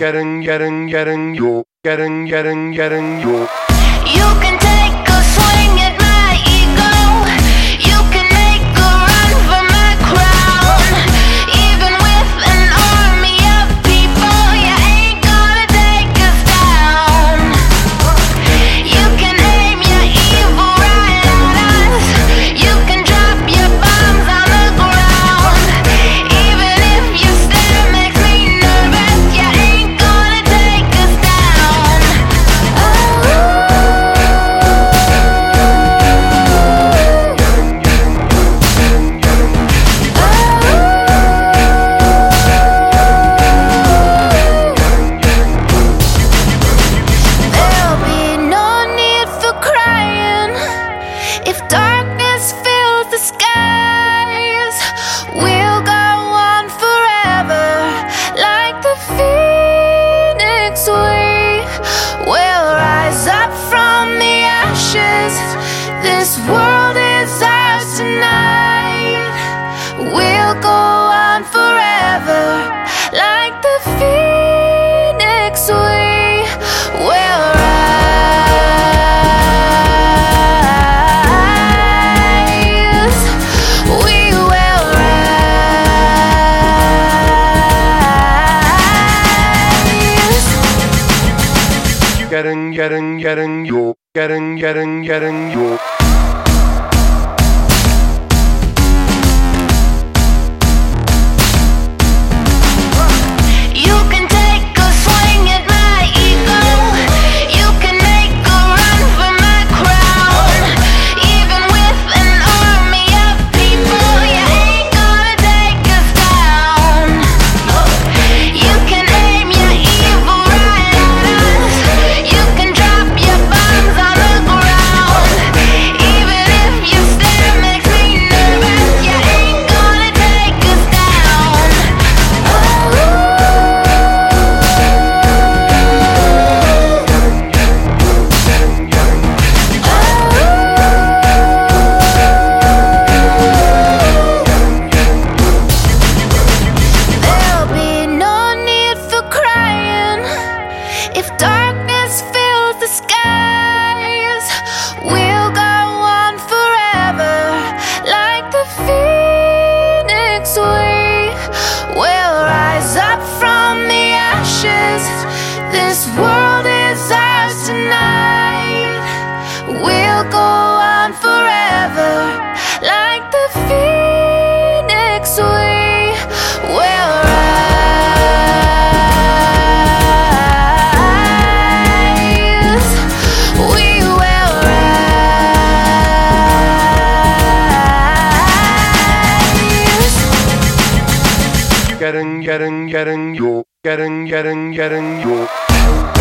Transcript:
getting, getting, getting you, getting, getting, getting you. You can If darkness fills the skies, we'll go on forever. Like the phoenix, we will rise up from the ashes. This world. getting, getting, getting you, getting, getting, getting you. This world is ours tonight. We'll go on forever, like the phoenix. We will rise. We will rise. Getting, getting, getting, you. Getting, getting, getting, you. Bye.